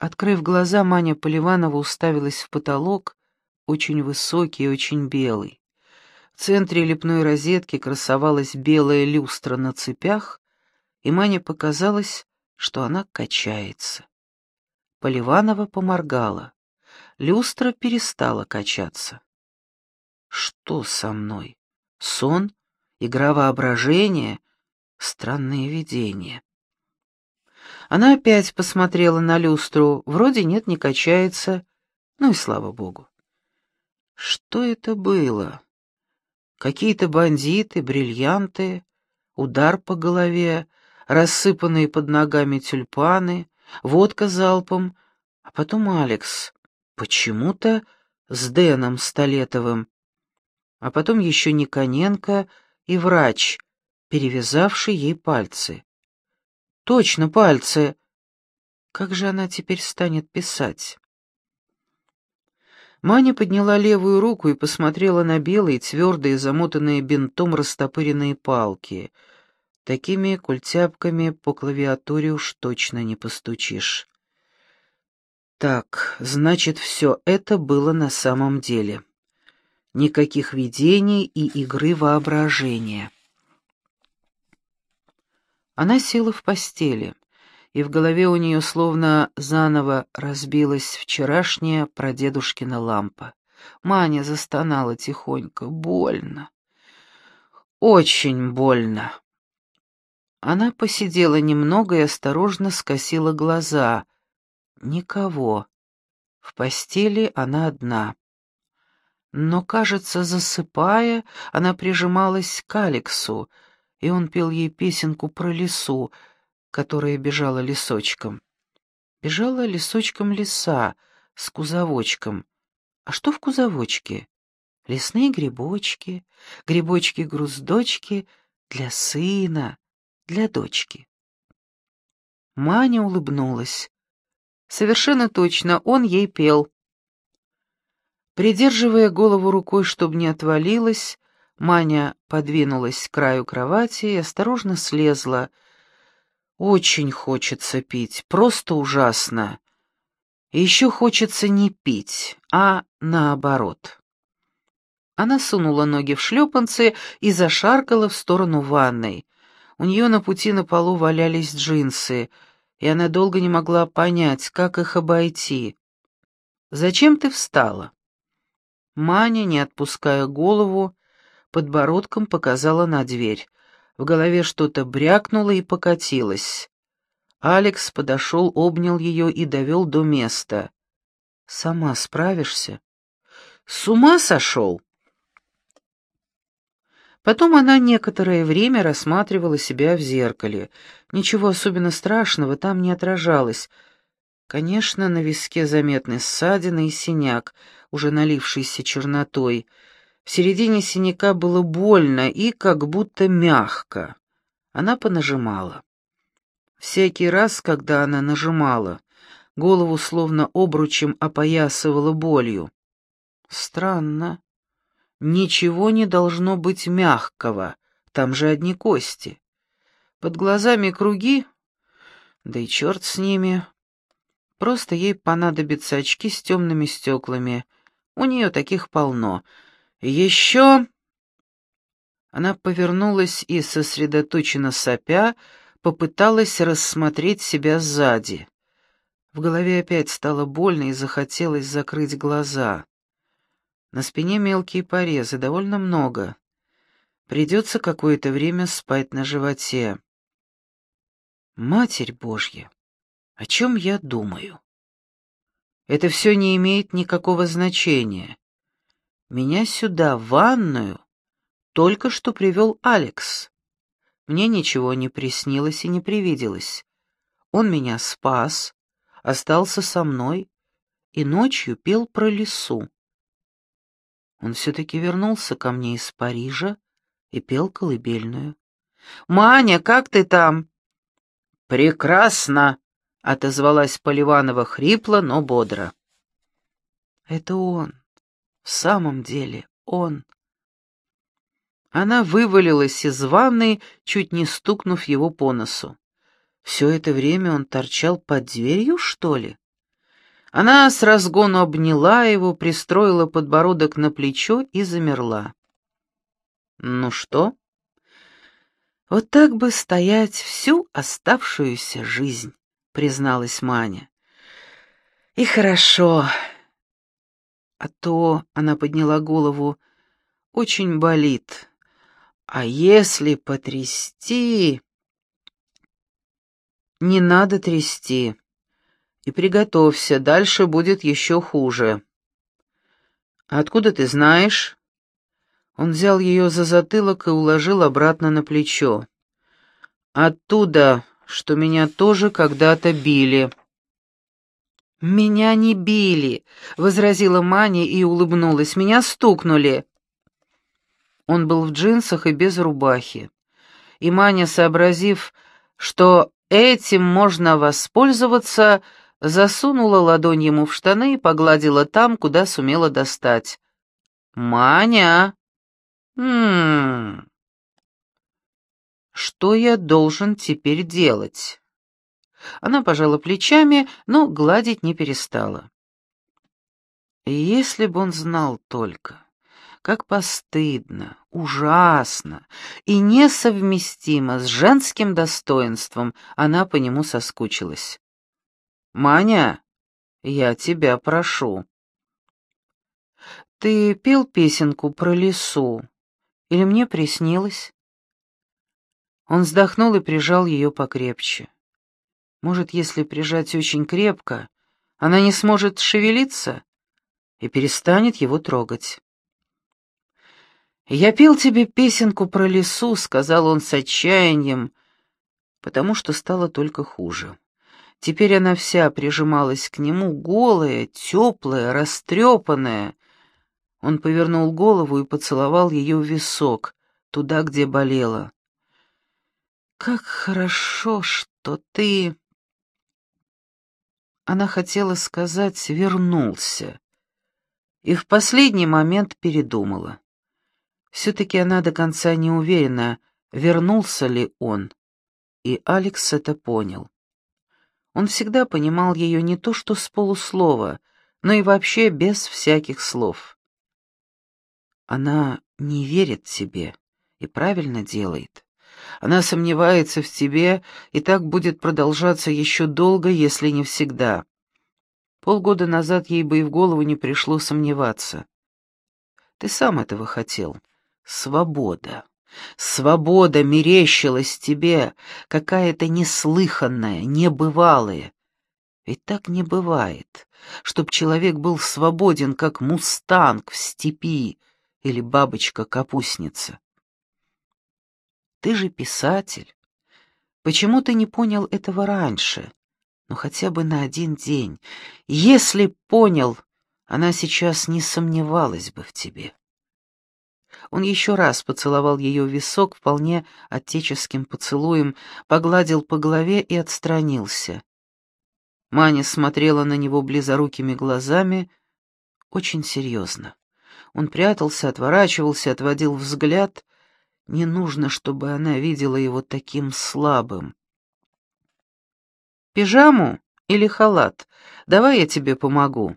Открыв глаза, Маня Поливанова уставилась в потолок, очень высокий и очень белый. В центре лепной розетки красовалась белая люстра на цепях, и Мане показалось, что она качается. Поливанова поморгала. Люстра перестала качаться. Что со мной? Сон? Игра воображения? Странное видение. Она опять посмотрела на люстру. Вроде нет, не качается. Ну и слава богу. Что это было? Какие-то бандиты, бриллианты, удар по голове, рассыпанные под ногами тюльпаны, водка залпом, а потом Алекс, почему-то с Дэном Столетовым, а потом еще Никоненко и врач, перевязавший ей пальцы. Точно, пальцы. Как же она теперь станет писать? Маня подняла левую руку и посмотрела на белые, твердые, замотанные бинтом растопыренные палки. Такими культяпками по клавиатуре уж точно не постучишь. Так, значит, все это было на самом деле. Никаких видений и игры воображения. Она села в постели, и в голове у нее словно заново разбилась вчерашняя прадедушкина лампа. Маня застонала тихонько. Больно. Очень больно. Она посидела немного и осторожно скосила глаза. Никого. В постели она одна. Но, кажется, засыпая, она прижималась к Алексу, и он пел ей песенку про лису, которая бежала лесочком. Бежала лесочком лиса с кузовочком. А что в кузовочке? Лесные грибочки, грибочки-груздочки для сына, для дочки. Маня улыбнулась. Совершенно точно, он ей пел. Придерживая голову рукой, чтобы не отвалилась, Маня подвинулась к краю кровати и осторожно слезла. Очень хочется пить, просто ужасно. Еще хочется не пить, а наоборот. Она сунула ноги в шлепанцы и зашаркала в сторону ванной. У нее на пути на полу валялись джинсы, и она долго не могла понять, как их обойти. «Зачем ты встала?» Маня, не отпуская голову, подбородком показала на дверь. В голове что-то брякнуло и покатилось. Алекс подошел, обнял ее и довел до места. «Сама справишься?» «С ума сошел?» Потом она некоторое время рассматривала себя в зеркале. Ничего особенно страшного там не отражалось. Конечно, на виске заметны ссадины и синяк, уже налившийся чернотой. В середине синяка было больно и как будто мягко. Она понажимала. Всякий раз, когда она нажимала, голову словно обручем опоясывала болью. Странно. Ничего не должно быть мягкого, там же одни кости. Под глазами круги, да и черт с ними. Просто ей понадобятся очки с темными стеклами. У нее таких полно. Еще... Она повернулась и, сосредоточенно сопя, попыталась рассмотреть себя сзади. В голове опять стало больно и захотелось закрыть глаза. На спине мелкие порезы, довольно много. Придется какое-то время спать на животе. Матерь Божья, о чем я думаю? Это все не имеет никакого значения. Меня сюда, в ванную, только что привел Алекс. Мне ничего не приснилось и не привиделось. Он меня спас, остался со мной и ночью пел про лесу. Он все-таки вернулся ко мне из Парижа и пел колыбельную. «Маня, как ты там?» «Прекрасно!» — отозвалась Поливанова хрипло, но бодро. «Это он. В самом деле он». Она вывалилась из ванной, чуть не стукнув его по носу. Все это время он торчал под дверью, что ли? Она с разгону обняла его, пристроила подбородок на плечо и замерла. «Ну что?» «Вот так бы стоять всю оставшуюся жизнь», — призналась Маня. «И хорошо. А то, — она подняла голову, — очень болит. А если потрясти...» «Не надо трясти. И приготовься, дальше будет еще хуже». «Откуда ты знаешь?» Он взял ее за затылок и уложил обратно на плечо. «Оттуда, что меня тоже когда-то били». «Меня не били», — возразила Маня и улыбнулась. «Меня стукнули». Он был в джинсах и без рубахи. И Маня, сообразив, что этим можно воспользоваться, засунула ладонь ему в штаны и погладила там, куда сумела достать. «Маня!» «Хм... Что я должен теперь делать?» Она пожала плечами, но гладить не перестала. Если бы он знал только, как постыдно, ужасно и несовместимо с женским достоинством она по нему соскучилась. «Маня, я тебя прошу». «Ты пел песенку про лесу?» Или мне приснилось?» Он вздохнул и прижал ее покрепче. Может, если прижать очень крепко, она не сможет шевелиться и перестанет его трогать. «Я пел тебе песенку про лесу», — сказал он с отчаянием, потому что стало только хуже. Теперь она вся прижималась к нему, голая, теплая, растрепанная, он повернул голову и поцеловал ее в висок, туда, где болело. «Как хорошо, что ты...» Она хотела сказать «вернулся» и в последний момент передумала. Все-таки она до конца не уверена, вернулся ли он, и Алекс это понял. Он всегда понимал ее не то что с полуслова, но и вообще без всяких слов. Она не верит тебе и правильно делает. Она сомневается в тебе, и так будет продолжаться еще долго, если не всегда. Полгода назад ей бы и в голову не пришло сомневаться. Ты сам этого хотел. Свобода. Свобода мерещилась тебе, какая-то неслыханная, небывалая. Ведь так не бывает, чтоб человек был свободен, как мустанг в степи, или бабочка-капустница. Ты же писатель. Почему ты не понял этого раньше? Ну, хотя бы на один день. Если понял, она сейчас не сомневалась бы в тебе. Он еще раз поцеловал ее висок вполне отеческим поцелуем, погладил по голове и отстранился. Маня смотрела на него близорукими глазами, очень серьезно. Он прятался, отворачивался, отводил взгляд. Не нужно, чтобы она видела его таким слабым. «Пижаму или халат? Давай я тебе помогу».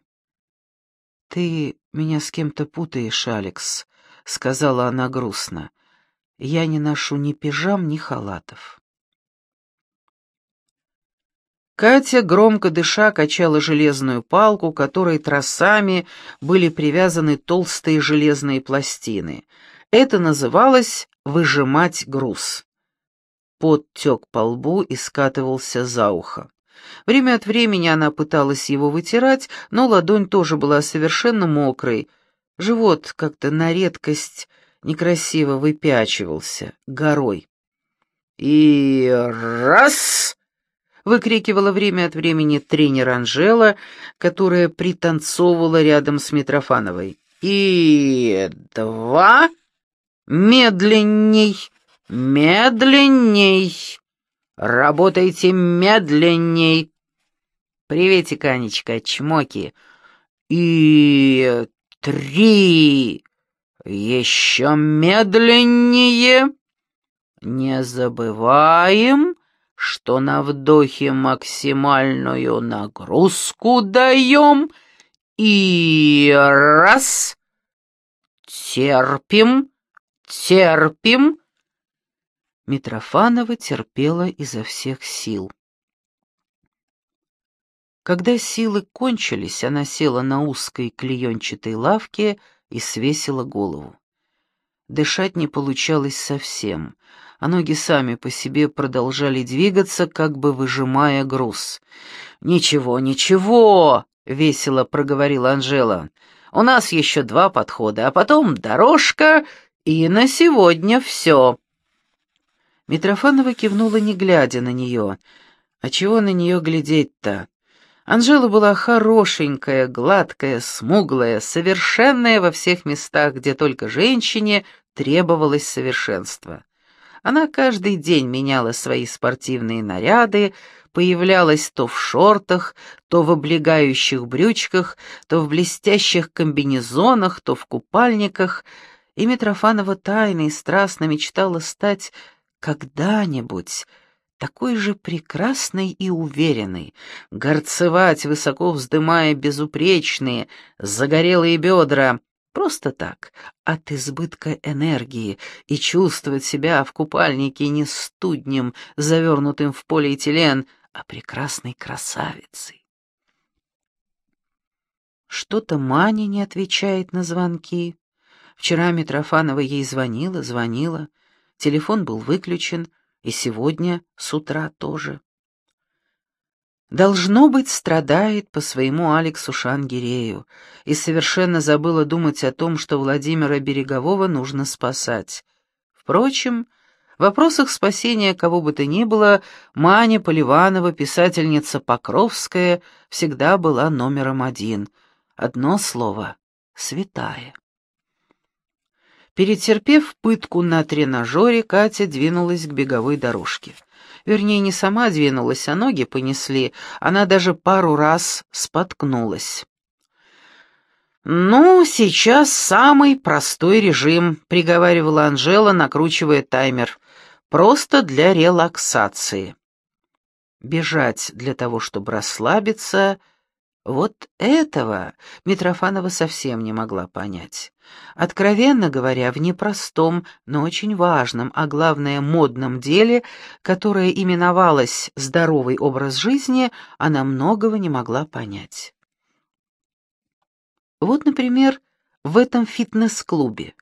«Ты меня с кем-то путаешь, Алекс», — сказала она грустно. «Я не ношу ни пижам, ни халатов». Катя, громко дыша, качала железную палку, которой тросами были привязаны толстые железные пластины. Это называлось «выжимать груз». Пот тек по лбу и скатывался за ухо. Время от времени она пыталась его вытирать, но ладонь тоже была совершенно мокрой. Живот как-то на редкость некрасиво выпячивался, горой. И раз выкрикивала время от времени тренер Анжела, которая пританцовывала рядом с Митрофановой. «И два... Медленней, медленней! Работайте медленней!» «Приветик, Анечка, чмоки!» «И три... Еще медленнее!» «Не забываем...» что на вдохе максимальную нагрузку даем и раз терпим, терпим. Митрофанова терпела изо всех сил. Когда силы кончились, она села на узкой клеенчатой лавке и свесила голову. Дышать не получалось совсем, а ноги сами по себе продолжали двигаться, как бы выжимая груз. «Ничего, ничего!» — весело проговорила Анжела. «У нас еще два подхода, а потом дорожка, и на сегодня все». Митрофанова кивнула, не глядя на нее. «А чего на нее глядеть-то?» Анжела была хорошенькая, гладкая, смуглая, совершенная во всех местах, где только женщине требовалось совершенство. Она каждый день меняла свои спортивные наряды, появлялась то в шортах, то в облегающих брючках, то в блестящих комбинезонах, то в купальниках, и Митрофанова тайно и страстно мечтала стать когда-нибудь такой же прекрасной и уверенной, горцевать, высоко вздымая безупречные, загорелые бедра, просто так, от избытка энергии, и чувствовать себя в купальнике не студнем, завернутым в полиэтилен, а прекрасной красавицей. Что-то Маня не отвечает на звонки. Вчера Митрофанова ей звонила, звонила, телефон был выключен — и сегодня с утра тоже. Должно быть, страдает по своему Алексу Шангирею и совершенно забыла думать о том, что Владимира Берегового нужно спасать. Впрочем, в вопросах спасения кого бы то ни было Маня Поливанова, писательница Покровская, всегда была номером один. Одно слово — святая. Перетерпев пытку на тренажере, Катя двинулась к беговой дорожке. Вернее, не сама двинулась, а ноги понесли. Она даже пару раз споткнулась. «Ну, сейчас самый простой режим», — приговаривала Анжела, накручивая таймер. «Просто для релаксации». Бежать для того, чтобы расслабиться — вот этого Митрофанова совсем не могла понять. Откровенно говоря, в непростом, но очень важном, а главное модном деле, которое именовалось «здоровый образ жизни», она многого не могла понять. Вот, например, в этом фитнес-клубе,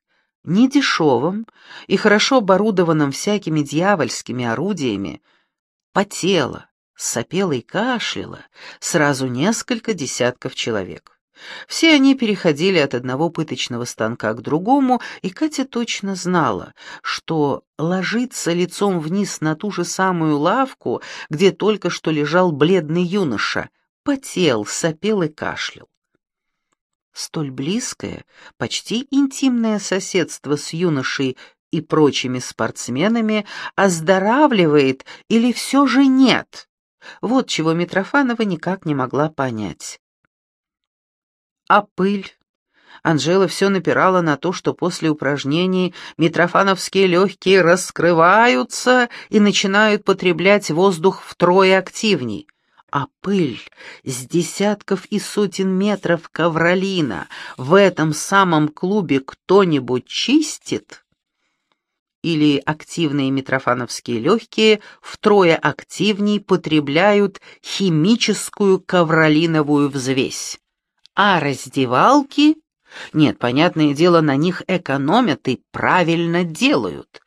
недешевом и хорошо оборудованном всякими дьявольскими орудиями, потела, сопела и кашляла сразу несколько десятков человек. Все они переходили от одного пыточного станка к другому, и Катя точно знала, что ложиться лицом вниз на ту же самую лавку, где только что лежал бледный юноша, потел, сопел и кашлял. Столь близкое, почти интимное соседство с юношей и прочими спортсменами оздоравливает или все же нет? Вот чего Митрофанова никак не могла понять. А пыль? Анжела все напирала на то, что после упражнений митрофановские легкие раскрываются и начинают потреблять воздух втрое активней. А пыль с десятков и сотен метров ковролина в этом самом клубе кто-нибудь чистит? Или активные митрофановские легкие втрое активней потребляют химическую ковролиновую взвесь. А раздевалки? Нет, понятное дело, на них экономят и правильно делают.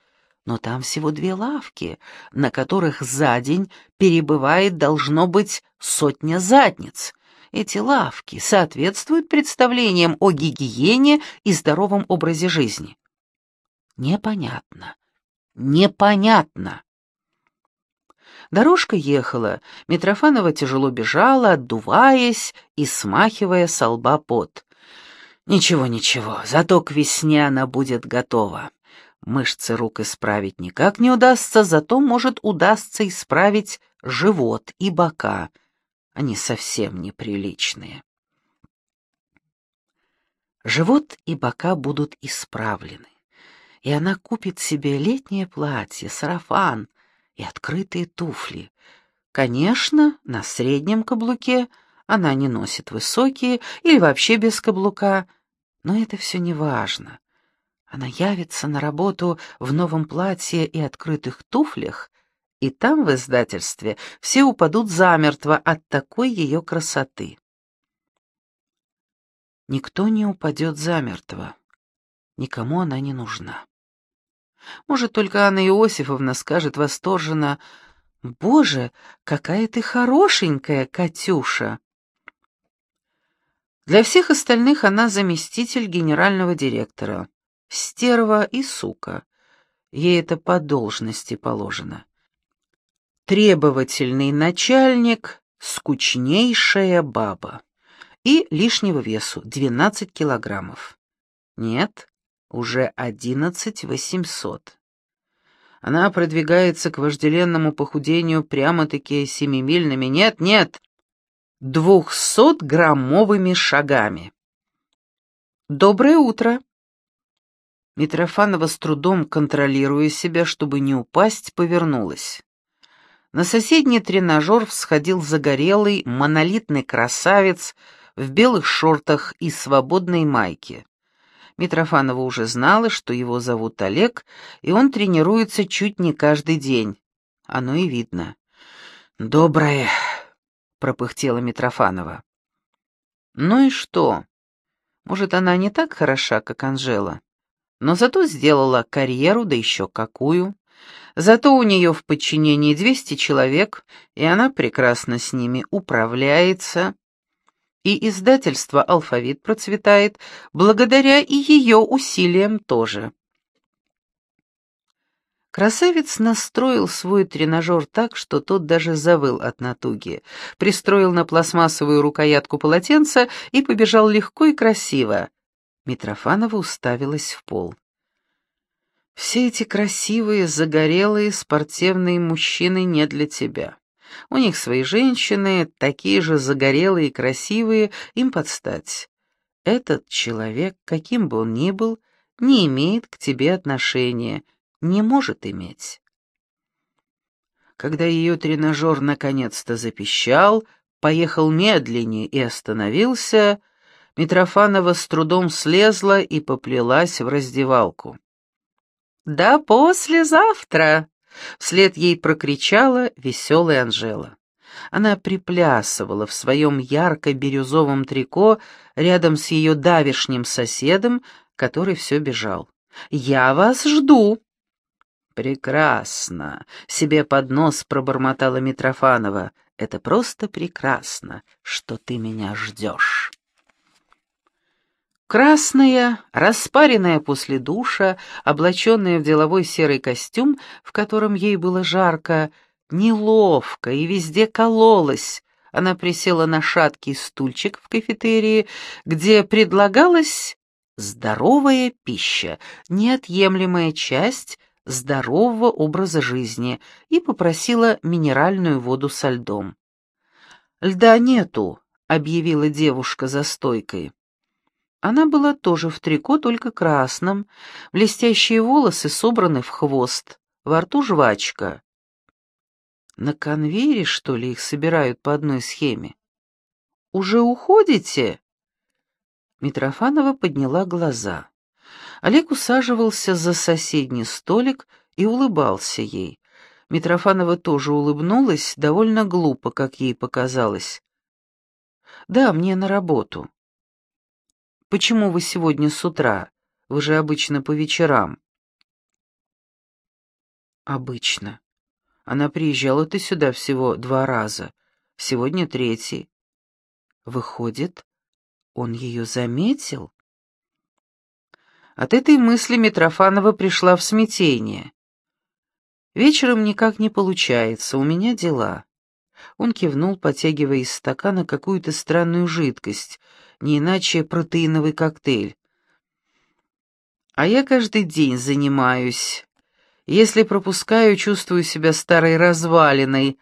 Но там всего две лавки, на которых за день перебывает, должно быть, сотня задниц. Эти лавки соответствуют представлениям о гигиене и здоровом образе жизни. Непонятно. Непонятно. Дорожка ехала, Митрофанова тяжело бежала, отдуваясь и смахивая со лба пот. Ничего, ничего, зато к весне она будет готова. Мышцы рук исправить никак не удастся, зато, может, удастся исправить живот и бока. Они совсем неприличные. Живот и бока будут исправлены и она купит себе летнее платье, сарафан и открытые туфли. Конечно, на среднем каблуке она не носит высокие или вообще без каблука, но это все не важно. Она явится на работу в новом платье и открытых туфлях, и там, в издательстве, все упадут замертво от такой ее красоты. Никто не упадет замертво. Никому она не нужна. Может, только Анна Иосифовна скажет восторженно «Боже, какая ты хорошенькая, Катюша!» Для всех остальных она заместитель генерального директора. Стерва и сука. Ей это по должности положено. Требовательный начальник, скучнейшая баба. И лишнего весу 12 килограммов. Нет, уже 11 800. Она продвигается к вожделенному похудению прямо-таки семимильными, нет-нет, двухсотграммовыми шагами. «Доброе утро!» Митрофанова с трудом, контролируя себя, чтобы не упасть, повернулась. На соседний тренажер всходил загорелый, монолитный красавец в белых шортах и свободной майке. Митрофанова уже знала, что его зовут Олег, и он тренируется чуть не каждый день. Оно и видно. «Доброе», — пропыхтела Митрофанова. «Ну и что? Может, она не так хороша, как Анжела, но зато сделала карьеру, да еще какую. Зато у нее в подчинении 200 человек, и она прекрасно с ними управляется» и издательство «Алфавит» процветает благодаря и ее усилиям тоже. Красавец настроил свой тренажер так, что тот даже завыл от натуги, пристроил на пластмассовую рукоятку полотенца и побежал легко и красиво. Митрофанова уставилась в пол. «Все эти красивые, загорелые, спортивные мужчины не для тебя. У них свои женщины, такие же загорелые и красивые, им подстать. Этот человек, каким бы он ни был, не имеет к тебе отношения, не может иметь. Когда ее тренажер наконец-то запищал, поехал медленнее и остановился, Митрофанова с трудом слезла и поплелась в раздевалку. «Да послезавтра!» Вслед ей прокричала веселая Анжела. Она приплясывала в своем ярко-бирюзовом трико рядом с ее давишним соседом, который все бежал. «Я вас жду!» «Прекрасно!» — себе под нос пробормотала Митрофанова. «Это просто прекрасно, что ты меня ждешь!» Красная, распаренная после душа, облаченная в деловой серый костюм, в котором ей было жарко, неловко и везде кололась, она присела на шаткий стульчик в кафетерии, где предлагалась здоровая пища, неотъемлемая часть здорового образа жизни, и попросила минеральную воду со льдом. «Льда нету», — объявила девушка за стойкой. Она была тоже в трико, только красном, блестящие волосы собраны в хвост, во рту жвачка. На конвейере, что ли, их собирают по одной схеме? «Уже уходите?» Митрофанова подняла глаза. Олег усаживался за соседний столик и улыбался ей. Митрофанова тоже улыбнулась, довольно глупо, как ей показалось. «Да, мне на работу». Почему вы сегодня с утра? Вы же обычно по вечерам». «Обычно. Она приезжала-то сюда всего два раза. Сегодня третий. Выходит, он ее заметил?» От этой мысли Митрофанова пришла в смятение. «Вечером никак не получается, у меня дела». Он кивнул, потягивая из стакана какую-то странную жидкость — не иначе протеиновый коктейль. А я каждый день занимаюсь. Если пропускаю, чувствую себя старой развалиной.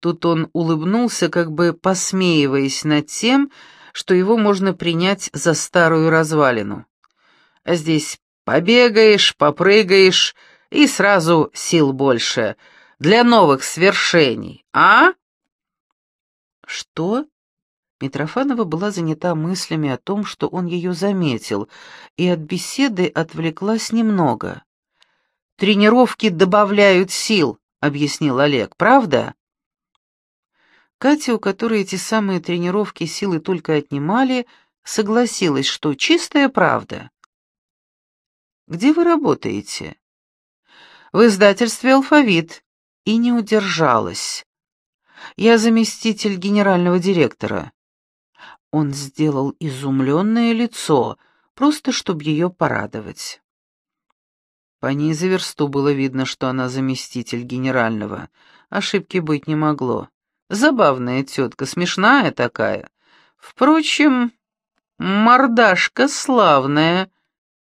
Тут он улыбнулся, как бы посмеиваясь над тем, что его можно принять за старую развалину. А здесь побегаешь, попрыгаешь, и сразу сил больше. для новых свершений, а?» «Что?» Митрофанова была занята мыслями о том, что он ее заметил, и от беседы отвлеклась немного. «Тренировки добавляют сил», — объяснил Олег, — «правда?» Катя, у которой эти самые тренировки силы только отнимали, согласилась, что чистая правда. «Где вы работаете?» «В издательстве «Алфавит», и не удержалась. «Я заместитель генерального директора». Он сделал изумленное лицо, просто чтобы ее порадовать. По ней за версту было видно, что она заместитель генерального. Ошибки быть не могло. Забавная тетка, смешная такая. Впрочем, мордашка славная,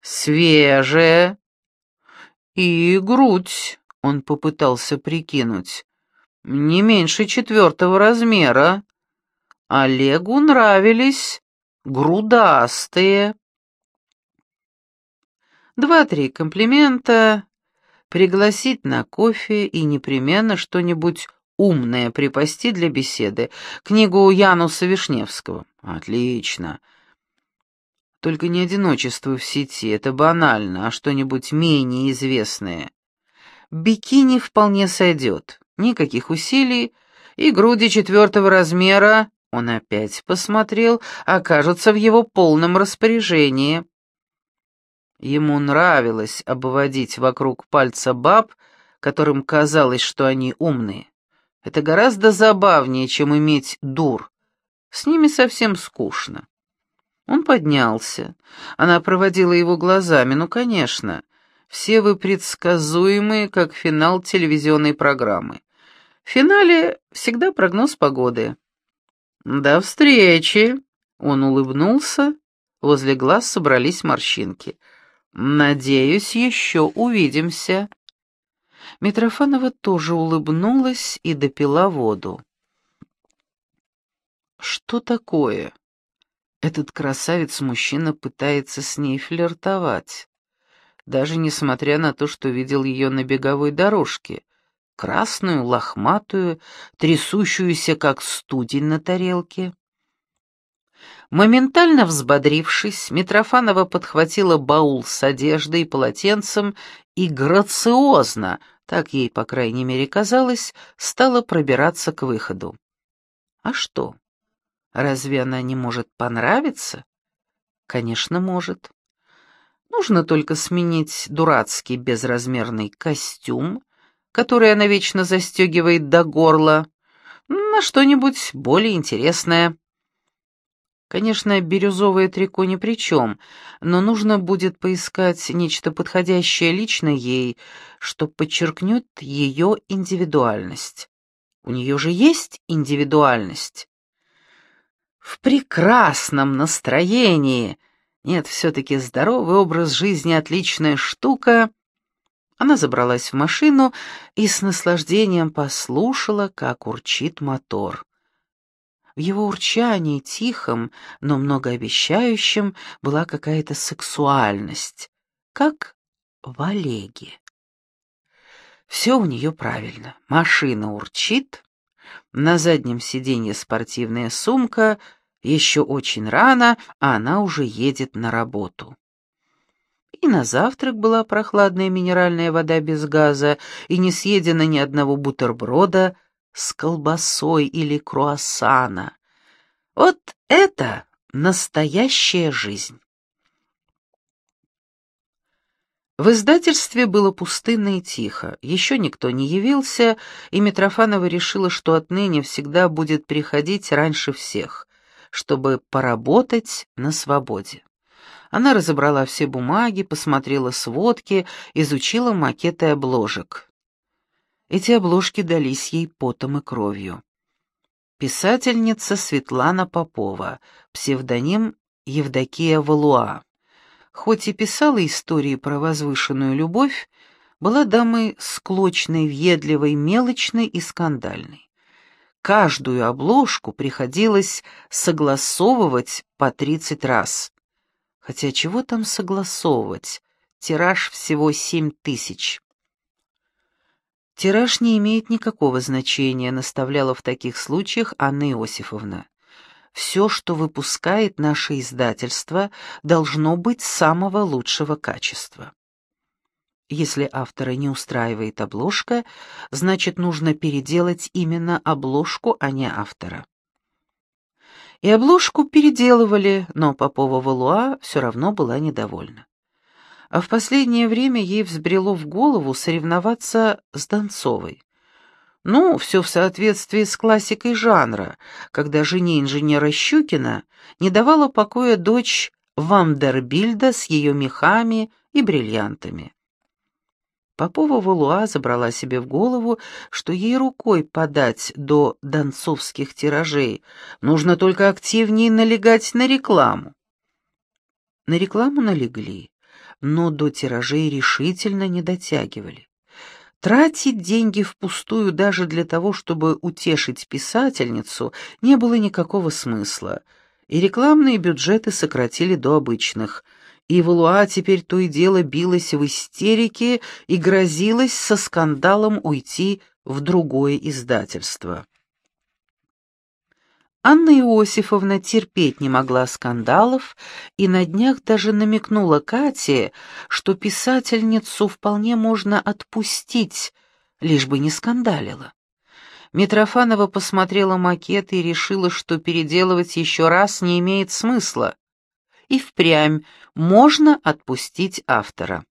свежая. И грудь, он попытался прикинуть, не меньше четвертого размера. Олегу нравились грудастые. Два-три комплимента, пригласить на кофе и непременно что-нибудь умное припасти для беседы. Книгу Януса Вишневского. Отлично. Только не одиночество в сети, это банально, а что-нибудь менее известное. Бикини вполне сойдет. Никаких усилий. И груди четвертого размера он опять посмотрел, окажутся в его полном распоряжении. Ему нравилось обводить вокруг пальца баб, которым казалось, что они умные. Это гораздо забавнее, чем иметь дур. С ними совсем скучно. Он поднялся. Она проводила его глазами. Ну, конечно, все вы предсказуемые, как финал телевизионной программы. В финале всегда прогноз погоды. «До встречи!» Он улыбнулся, возле глаз собрались морщинки. «Надеюсь, еще увидимся». Митрофанова тоже улыбнулась и допила воду. «Что такое?» Этот красавец-мужчина пытается с ней флиртовать, даже несмотря на то, что видел ее на беговой дорожке — красную, лохматую, трясущуюся, как студень на тарелке. Моментально взбодрившись, Митрофанова подхватила баул с одеждой и полотенцем и грациозно, так ей, по крайней мере, казалось, стала пробираться к выходу. А что? Разве она не может понравиться? Конечно, может. Нужно только сменить дурацкий безразмерный костюм, который она вечно застегивает до горла, на что-нибудь более интересное. Конечно, бирюзовое трико ни при чем, но нужно будет поискать нечто подходящее лично ей, что подчеркнет ее индивидуальность. У нее же есть индивидуальность. В прекрасном настроении. Нет, все-таки здоровый образ жизни — отличная штука — она забралась в машину и с наслаждением послушала, как урчит мотор. В его урчании, тихом, но многообещающем, была какая-то сексуальность, как в Олеге. Все у нее правильно. Машина урчит, на заднем сиденье спортивная сумка, еще очень рано, а она уже едет на работу. И на завтрак была прохладная минеральная вода без газа, и не съедено ни одного бутерброда с колбасой или круассана. Вот это настоящая жизнь. В издательстве было пустынно и тихо, еще никто не явился, и Митрофанова решила, что отныне всегда будет приходить раньше всех, чтобы поработать на свободе. Она разобрала все бумаги, посмотрела сводки, изучила макеты обложек. Эти обложки дались ей потом и кровью. Писательница Светлана Попова, псевдоним Евдокия Валуа. Хоть и писала истории про возвышенную любовь, была дамой склочной, въедливой, мелочной и скандальной. Каждую обложку приходилось согласовывать по тридцать раз. Хотя чего там согласовывать? Тираж всего семь тысяч. Тираж не имеет никакого значения, наставляла в таких случаях Анна Иосифовна. Все, что выпускает наше издательство, должно быть самого лучшего качества. Если автора не устраивает обложка, значит, нужно переделать именно обложку, а не автора. И обложку переделывали, но Попова Валуа все равно была недовольна. А в последнее время ей взбрело в голову соревноваться с Донцовой. Ну, все в соответствии с классикой жанра, когда жене инженера Щукина не давала покоя дочь Вандербильда с ее мехами и бриллиантами. Попова Валуа забрала себе в голову, что ей рукой подать до донцовских тиражей, нужно только активнее налегать на рекламу. На рекламу налегли, но до тиражей решительно не дотягивали. Тратить деньги впустую даже для того, чтобы утешить писательницу, не было никакого смысла, и рекламные бюджеты сократили до обычных, и Валуа теперь то и дело билась в истерике и грозилась со скандалом уйти в другое издательство. Анна Иосифовна терпеть не могла скандалов и на днях даже намекнула Кате, что писательницу вполне можно отпустить, лишь бы не скандалила. Митрофанова посмотрела макет и решила, что переделывать еще раз не имеет смысла. И впрямь можно отпустить автора.